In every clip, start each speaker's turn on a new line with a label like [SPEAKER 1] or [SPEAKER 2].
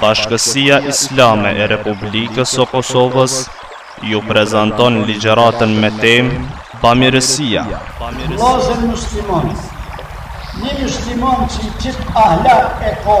[SPEAKER 1] Bashkësia Islame e Republikës së Kosovës ju prezanton ligjëratën me temë Bamirësia.
[SPEAKER 2] Vëllezër muslimanë, një musliman që qit ahlak e ka,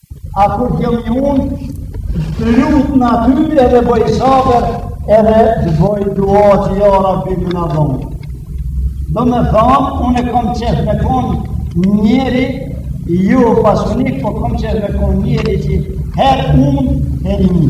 [SPEAKER 2] A kur jom unt, të lutna ty edhe boj sabër, edhe të boj dua që ja Rabbi me na dhonë. Do me thanë, unë e kom qef me konë njeri, jo pasanik, po kom qef me konë njeri që herë unt, herë ngi.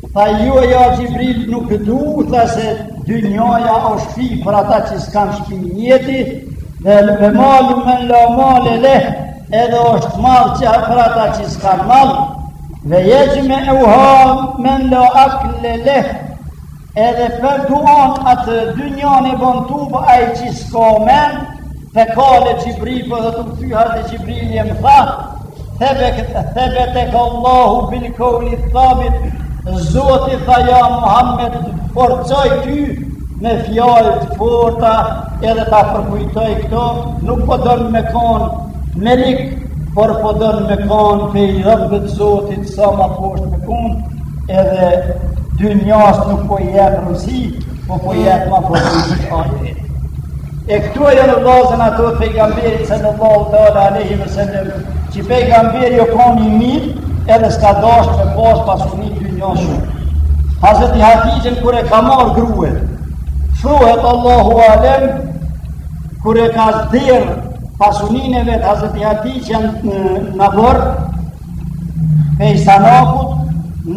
[SPEAKER 2] Tha jo ja Xhibril nuk du, tha se dynjaja o shpi për ata që s'kan shpi njeti, dhe ve malu men la male leh, edhe oshtë mall për ata që s'kan mall, dhe jexhmeuha men la akle leh, edhe për duan atë dynjanë e bon tubë ai që s'ka men, Fekale Xhibril për dhe të më fyha dhe Xhibrili më tha, thebeteke Allahu bil kauli thabit, Zoti tha ja Muhammed të forcoj ty me fjalë të forta edhe ta përkujtoj këto, nuk po don me konë melik, por po don me konë pej robt e Zotit sa ma poshtë me konë, edhe dynjasë nuk po i jep rëndësi, po po jet ma poshtë me konë. E këtu edhe vllazën ato të pejgamberit sallallahu tala alejhi ve sellem që pejgamberi o konë i mirë edhe s'ka dashtë me pasë pasuni dynjaje shumë. Hazreti Hatixhen kur e ka marrë grue, thuhet Allahu alem, kur e ka nxjerrë pasunin e vet Hazreti Hatixhja në oborr, Pej sandëkut,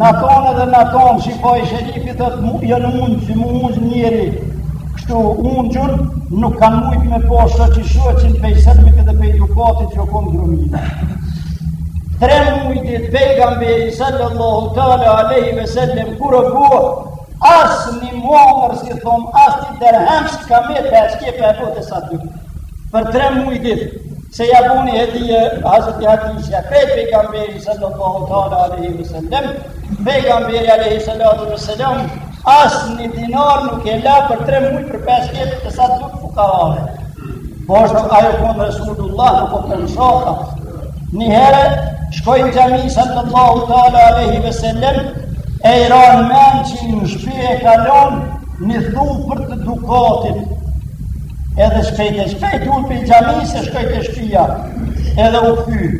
[SPEAKER 2] n'atanë edhe n'atanë, Shifai Sherifi thotë, janë ulë, që m'u ulë njeri, kështu ungjun, nuk kanë mujtë me pa shoqi shoqin pej sermit dhe pej dukatit që o konë grumbull. Tre muj ditë pejgamberi sallallahu tala alejhi ve sellem, kur u bo, as një muamër si thonë, as një dërhem s'ka metë pa e bo tesadduk. Për tre muj ditë. Se ja boni hedije Hazreti Hatixhja, krejt pejgamberit sallallahu ta'ala aleyhi ve sellem, pejgamberi aleyhi sallatu ve sellem, as një dinar nuk e la për tre muj për pesë vjetë tesadduk fukarave. Qeshtu o konë Resulullah nuk o për shaka. Një herë, shkon n'xhami sallallahu ta'ala aleyhi ve sellem, e i ra n'men që në shpi e ka lonë një thupër të dukatit, Edhe shpejt e shpejt un pej xhamisë shkoj te shpia. Edhe u kthy.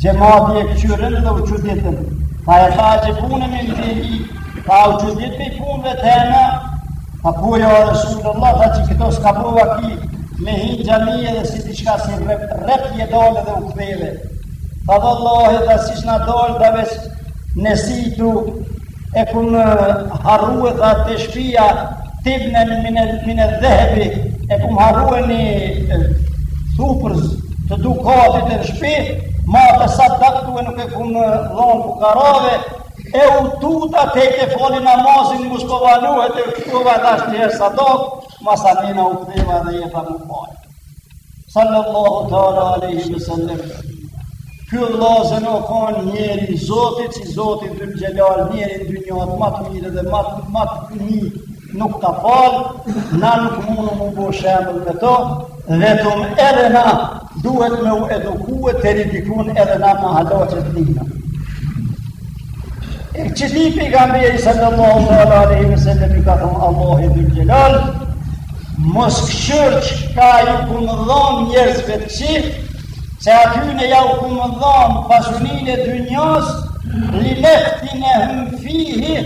[SPEAKER 2] Xhemati e këqyrën dhe u çuditën. Tha e tha çi pune me deli, tha u çudit pej punëve tëna, tha po ja resulullah, tha qi kto s'ka prova ki, me hi n'xhami edhe si diçka si rrept je dalë dhe u ktheve. Tha vallahi tha siç na dalë tha veç nisa tu, E kum harrue tha te shpia tibren mine dhehebi e kum harrue një thupër të dukatit e në shpi ma të caktue e nuk e kum dhonë fukarave e u tuta tek e fali namazin mos po valuhet e kështu e vajta njëherë sa do ma sa mujna u ktheva dhe erdha m'u falë Sallallahu ta'ala aleyhi ve sellem. Ky vllazën o kanë njeri i Zotit, që Zoti dhul xhelal njeri në dynjatë ma të mirë dhe ma të madh nuk ka falë, na nuk mundum m'u bo shembull me to, vetëm edhe na duhet me u edukue të rrim dikun edhe na n'mahallat e tina. E kësi Pejgamberit sallallahu ta'ala aleyhi ve sellem i ka thonë Allahi dhul xhelal, mos këqyr çka ju kum dhonë njerëzve të kqij, se atyne jau kum dhonë pasunin e dynjës, li neftinehum fihi,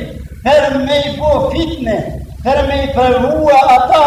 [SPEAKER 2] për me i bo fitne, për me i provue ata,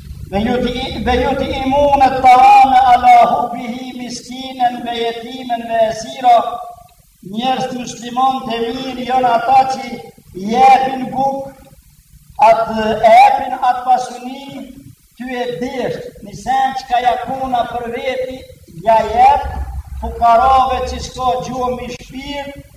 [SPEAKER 2] Ve jut'i ve jut'imunet taame ala hubbihi miskinen ve yetimen ve esira. Njerëzt muslimon të mirë janë ata që i jepin buk, atë e jepin atë pasuni, tu e deshtë, një sen çka ja ka nda për veti, ja jepë, fukaras që s'ka gjo mi shpirt,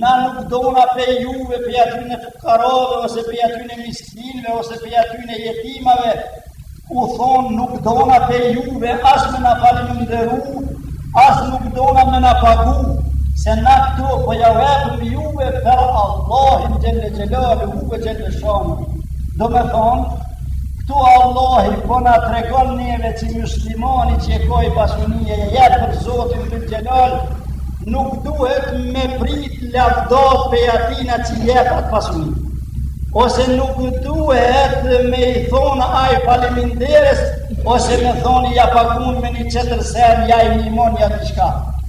[SPEAKER 2] Na nuk dona pej juve, pej atyne fukarave, ose pej atyne miskinve, ose pej atyne jetimave, u thonë nuk dona pej juve, as me na falemnderu, as nuk dona me na pagu, se na këto për po jau jepëm juve për Allahin xhele xhelaluhu ve xhele shanuhu. Domethonë, Këtu Allahi po na tregon neve që muslimani që e ka ni pasuni e jep për Zotin dhul xhelal, nuk duhet me prit lavdat pej atina që jep atë pasuni. Ose nuk duhet me i thonë ai faleminderës, ose me thonë ia pagun me një tjetër sen, ja i nimon, ja diçka.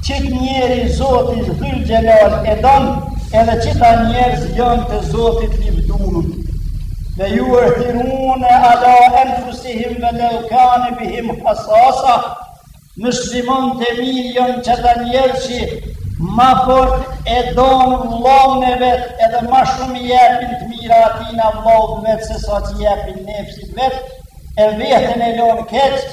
[SPEAKER 2] Qit njeri Zoti Dhul Xhelal e don, edhe qita njerëz janë të Zotit i vdunut. Ve juthirune ala enfusihim ve lev kane bihim hasasa, muslimon të mirë janë qita njerëz që ma fort e donë vllon e vet, edhe ma shumë jepin të mira atina vllon vet, se sa që jepin nefsit vet, e veten e lonë keq,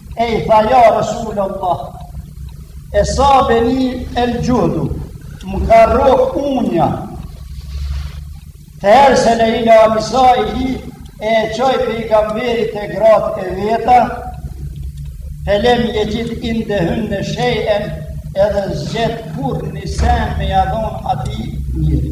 [SPEAKER 2] E i tha ja Rasul Allah, esabeni el xhuhdu, më ka rrok unja, fe ersele ila nisaihi, e e çoi pejgamberi te grat e veta, fe lem jexhid indehunne shejen, edhe s'gjet kurrnji sen me ja dhon atij njeri.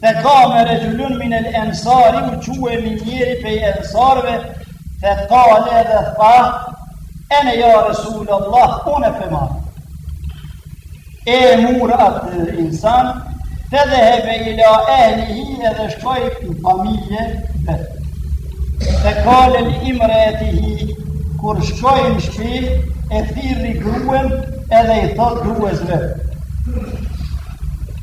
[SPEAKER 2] Fe kame rexhulun min el ensari u çue ni njeri pej ensarve, fe kale dhe tha, ene ja Resul Allah, unë pe marr. E mur atë insan, fe dhehebe ila ehlihi edhe shkoi në familje vet. Fe kale li imreetihi, kur shkoi në shpi, e thirri gruen edhe i thot grues vet.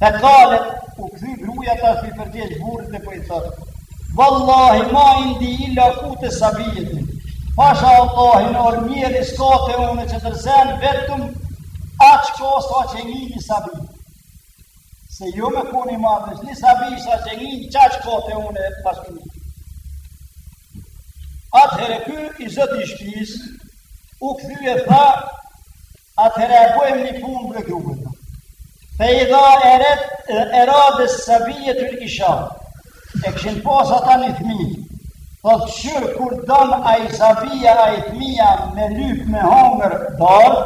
[SPEAKER 2] Fe kalet, u kthy gruja tash i përgjegjet burrit dhe po i thotë. Vallahi, ma indi illa kute sabijetin. Pasha Allahin more njeri s'ka te une qetër sen vetëm aq ko sa që një një sabi. Se jo me koni madhës, një sa sa që një një qaq ko te une e pas një. Atëherë ky i zoti i shpisë, u kthy e tha, Atëherë e bëjmë një punë he grue. Fe idha eradet, eradetis sabijetul isha. E kishin pas ata një fmi. Thot shqyr kur don ai sabija ai fmija me lyp me hongër darkë,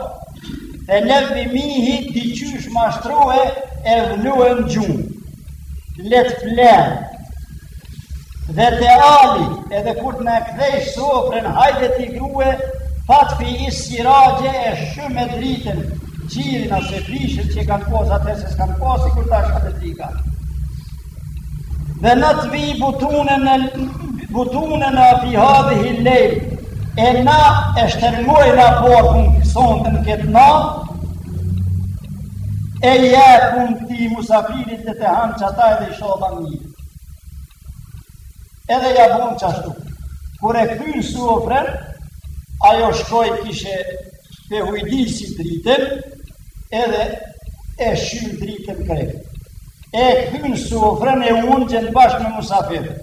[SPEAKER 2] e nevvimihi diqysh mashtroe e vnoe n'gjumë. le t'flenë, ve teali, edhe kur t'na e kthejsh sofren, hajde ti grue, fatfiis siraxhe e shyme dritën, qirin ose pishën që kanë pas, atëherë se s'kanë pas sikur tash elektrika. Ve natvi butunena, butunena fi hadhihil lejl, e na e shtërngojmë barkun sonte në këtë natë, E jepja ti musafirit le të hanë qata edhe i shohë banë një. Edhe ja bon qashtu. Kur e kthyn sofren, ajo shkoi kishe pe ujdis dritën, edhe e shym dritën krejt. E kthyn sofren e u ungjën bashkë me musafirin.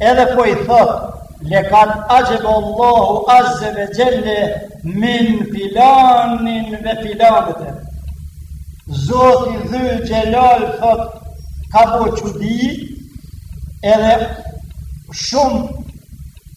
[SPEAKER 2] Edhe po i thot, lekad axhibe Allahu azze ve xhelle min filanin ve filanete. Zoti dhul xhelal thot, ka bo çudi, edhe shumë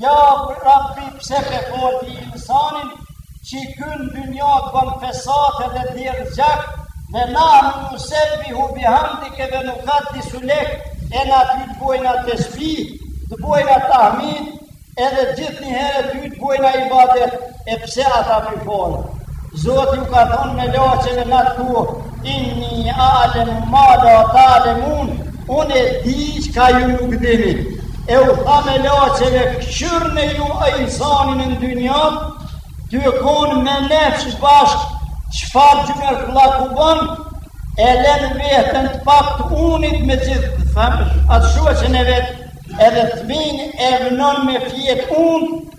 [SPEAKER 2] Ja, rabbi, pse pe fal ti insanin, që n'këtë dynja bon fesate dhe derdh gjak, dhe na nusebbihu bihamdike dhe nukaddisu lek, e na ty të bojna tesbih, të bojna tahmid, edhe gjithnjë herë ty të bojna ibadet, E pse ata pe fal? Zoti ju ka thonë melaqeve n'atë kohë, inni alemu ma la talemun, unë e di çka ju nuk dini. E u tha melaqeve këqyrni ju insanin në dynjo, tu e konë me nefs bashkë, çfarë xhymertllaku bon, e len veten të pak të unt me gjithë të thëmë, atë shoqen e vet, edhe fëmijën e vënon me fjetë unt,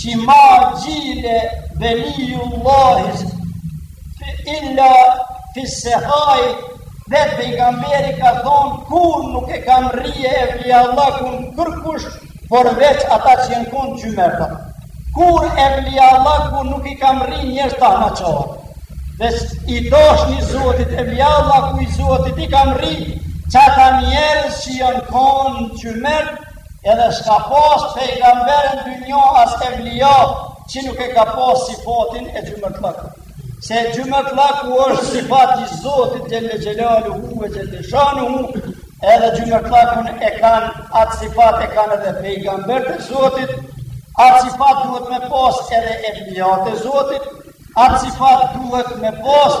[SPEAKER 2] që ma xhubile velijullahi illa fis-sehai, dhe Pejgamberi ka thonë, kurrë nuk e ka mrri evlijallakun kërkush, përveç ata që jenë kon xhymerta. Kurrë evlijallakun nuk e ka mrri njeri tamahqar, dhe i dashni i Zotit evlijallakun e Zotit e ka mrri, qata njerëz që janë kon xhymerta, edhe s'ka pas pejgamber n'dynjo as evlija që nuk e ka pas sifatin e xhymertllakut. Se xhymertllaku është sifat i Zotit xhelle xhelaluhu e xhelle shanuhu, edhe xhymertllakun e kanë, atë sifat e kanë edhe pejgamberët e Zotit, atë sifat duhet me pas edhe evlijat e Zotit, atë sifat duhet me pas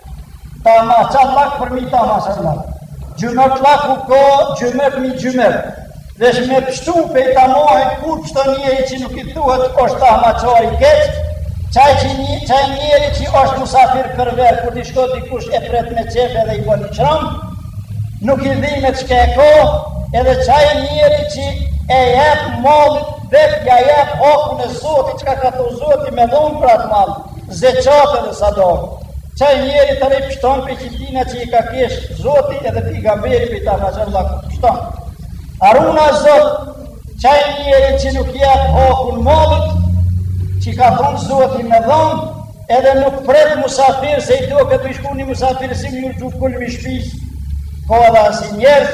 [SPEAKER 2] Tamahqarllak përmi tamahqarllak. Xhymertllaku ko, xhymert mi xhymert. Deshe me pështu prej tamahit, kur pështon njeri që nuk i thuhet, është tamahqar i keq, qaj, qaj nje, qaj njeri që është musafirperver, kur t'i shkon dikush e pret me qef edhe i bon iqram, nuk i dhimet çka ka, edhe qaj njeri që e jep mallit vet ja jep hakun e Zotit çka ka thonë Zoti me dhonë për atë mall Zeqatë e sadakë, qaj njeri të drejtë pështon prej qiltina që i ka kesh zoti edhe Pejgamberi prej tamahqarllakut pështon. A runa Zot, qaj njeri që nuk jep hakun mallit, që ka thonë zoti me dhonë, edhe nuk pret musafir se i doket t'i shku një musafir si me ju hek kulmi i shpisë, ka edhe asi njerëz,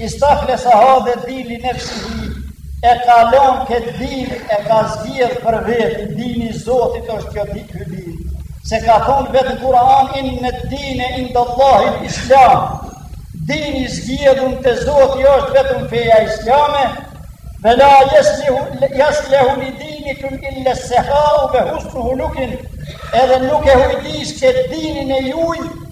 [SPEAKER 2] Istahlesa hadhed-dine li nefsihi, e ka lonë këtë din, e ka zgjedh për vete, dini i Zotit është kjo, ky din, se ka thonë vetë në Kur'an, inned-dine indallahil islam, dini i zgjedhun te Zoti është vetëm feja islame, ve la jesluhu li dinikum illes-sehau ve husnul huluki, edhe nuk e hujdis qet dinin e juj,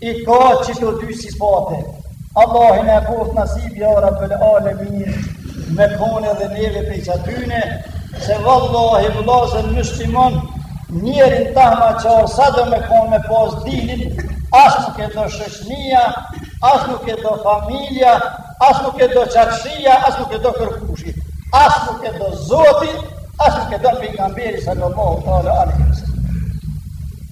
[SPEAKER 2] I ka qito dy sifate, Allahi na boftë nasib ja Rabbel alemin, me konë edhe neve prej qatyne, se vallahi vllazën muslimon, njerin tamahqar, sado me konë me pas dinin, as nuk e do shoqnia, as nuk e do familja, as nuk e do çarshia, as nuk e do kërkushi, as nuk e do Zoti, as nuk e do Pejgamberi, salallahu teala alejhi ve selem.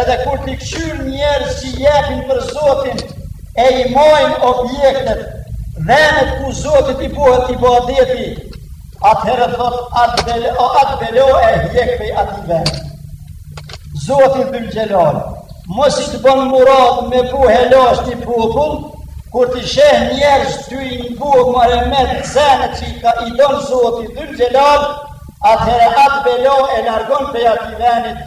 [SPEAKER 2] Edhe kur t'i kqyr njerëz që jepin për Zotin, e i majnë objektet, venet ku Zotit i bohet ibadeti, atëherë thot atë belo, o atë belo e hjek prej atij veni. Zoti Dhulxhelal, masi të bon murat me bo helaq një popull, kur t'i sheh njerëz tu i bo meremet venet që i ka i don Zoti Dhulxhelal, atëherë atë belo e largon prej atij venit,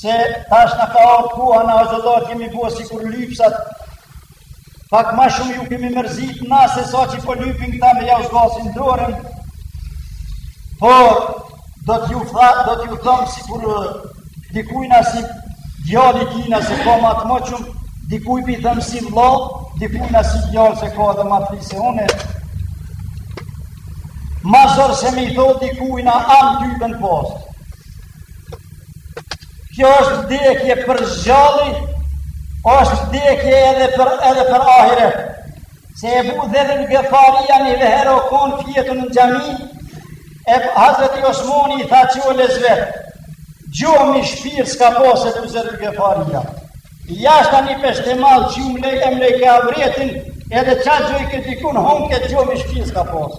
[SPEAKER 2] se tash na ka ardh koha na hoxhallarë jemi bo sikur lypsat, pak ma shumë ju kemi mërzit na se sa që po lypin këta me jau zgat dorën, por do t'ju fa, do t'ju thom sikur uh, dikujna si djali i tina se ka ma të moçëm, dikuj p'i thom si vlla, dikujna si djali se ka edhe ma të ri se une, ma zor se me i thonë dikujna amë ty bën postë, Kjo është vdekje për s'gjalli, është vdekje edhe për edhe për ahiret. Se Ebu Dherr el Gifaria një herë o konë fjetun në xhami, e Hazreti Osmoni i tha që o lezve, gjo mi shpirt s'ka pas Ebu Zerr Gifaria. Jashta një peshtemall që mlo e mlojke avretin, edhe qa gjojke dikun, honke, gjo mi shpirt s'ka pas.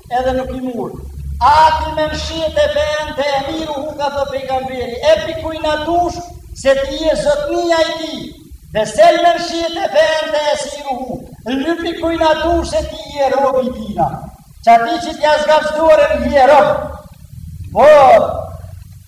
[SPEAKER 2] edhe nuk i mur. A'ti men shi'te fe ente emiruhu ka thonë Pejgamberi, epi kujna t'dush se ti je zotnia i tij, ve sel men shi'te fe ente esiruhu, lypi kujna t'dush se ti je robi i tina, qatij që t'ja zgatsh dorën je robi. Por,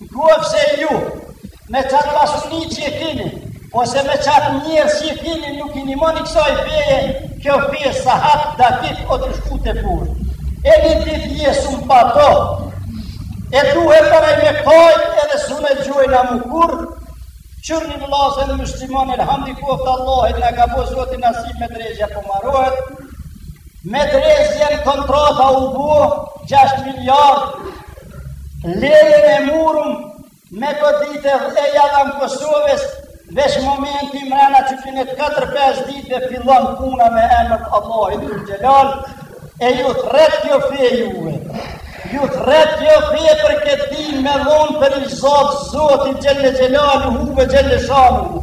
[SPEAKER 2] N'koftë se ju, me qatë pasuni që e kini, ose me qatë njerëz që e kini, nuk i nimoni kësaj feje, kjo feje sahat dakik o tu shku të purë. E një ditë jesum pa to, e duhet për te me kajt edhe s'un e gjojna ma kurrë, qyrni vllazën muslimon elhamdi koftë Allahit na ka bo Zoti nasib medresja po marohet, Me treqind e kontrata u bo 6 miliard, lejën e murëm me goditë e jatan Kosovës, veç momenti mrena qëtynve 4-5 ditve fillon puna me emër t'Allahit xhelal, e ju t'rret kjo fe juve, ju t'rret kjo fe për këtë din me dhonë për hatër t'Zotit xhel-le xhelaluhu ve xhel-le shanuhu,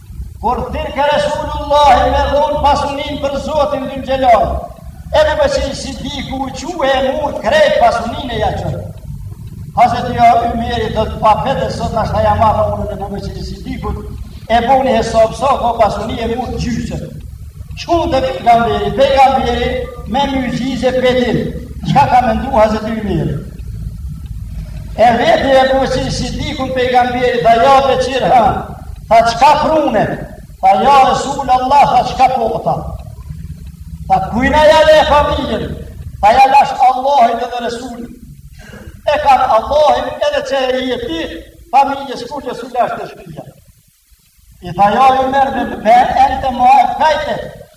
[SPEAKER 2] Kur thirë ke Resulullahi me dhonë pasunin për Zotin dhul gjelar, edhe për që si diku u quhe e murë krejt pasunin e jaqër. Hazet i arë i mjeri të të papete, sot nështë haja marra unë dhe për që si diku, e boni e sopë sopë, po pasunin e murë gjyqët. Shkullë të për nga mjeri, për nga mjeri, me mëgjizë e petin, qka ka me ndu Hazet i mjeri. E vetë e për që si diku, për nga mjeri, dhe ja për qirë hanë, Tha çka prune, tha ja Resul Allah, tha çka pata. Tha kujna ja le familjen, tha ja lash Allahin edhe Resulin. E ka Allahin edhe qe jeti, familjes kurgjo s'u lash te shpija. I tha ja i merr me e të ma e fejte,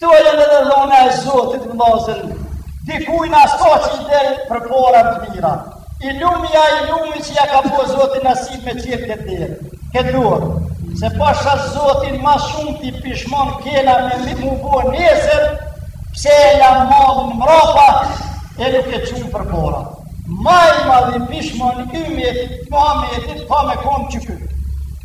[SPEAKER 2] Këto janë të dhona e Zotit vllazën, dikujna asht që i del përpara të mira. I lumi ja i lumi që ja ka bo Zoti nasip me çil këtë derë, këtë dorë. Se pasha Zotin ma shumë pishmon kena me u bo nesër, pse e lamë atë mrapa, e nuk e çum përpara. Ma i madhi pishmon i meitit, ma meitit, ka me konë qiky.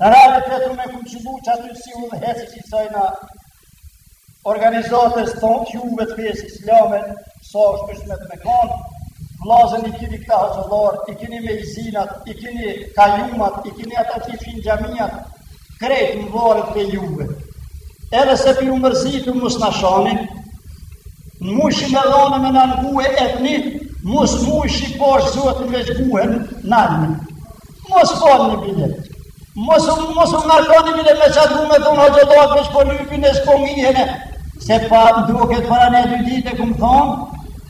[SPEAKER 2] Rale prej meje kum qëllu qaty si udhëheqës i kësajna organizatës juve të fesë islame, sa zahmet me kanë, vllazën i kini këta hoxhallarë, i kini myezinat, i kini kajumat, i kini ata që i fshijnë xhamiat, krejt nvaret prej juve. Edhe se po ju mërzitum mos na shani, n'mujshi me dhanë me na ngu jepni, mos mujshi pashë Zotin veç na lni. Mos folni bile. Mos u mos u mërkoni bile me atë du me thon hoxhallarët po lypin e s'po ngihen. Se po m'doket para ne dy ditë kum thon,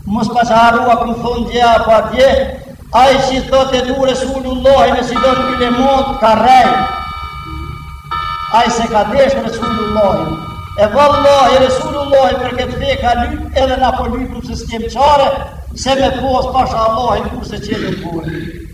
[SPEAKER 2] mos pas harrua kum thon dje a pardje. Ai si thotë e du Resulullahin e s'i don evladt e vet ka rrejt. Ai s'e ka desht Resulullahin. E vallahi Resulullahi për këtë fe ka lyp edhe na po lypum se s'kem çare, se me pas pasha Allahin kurrë s'e qenë në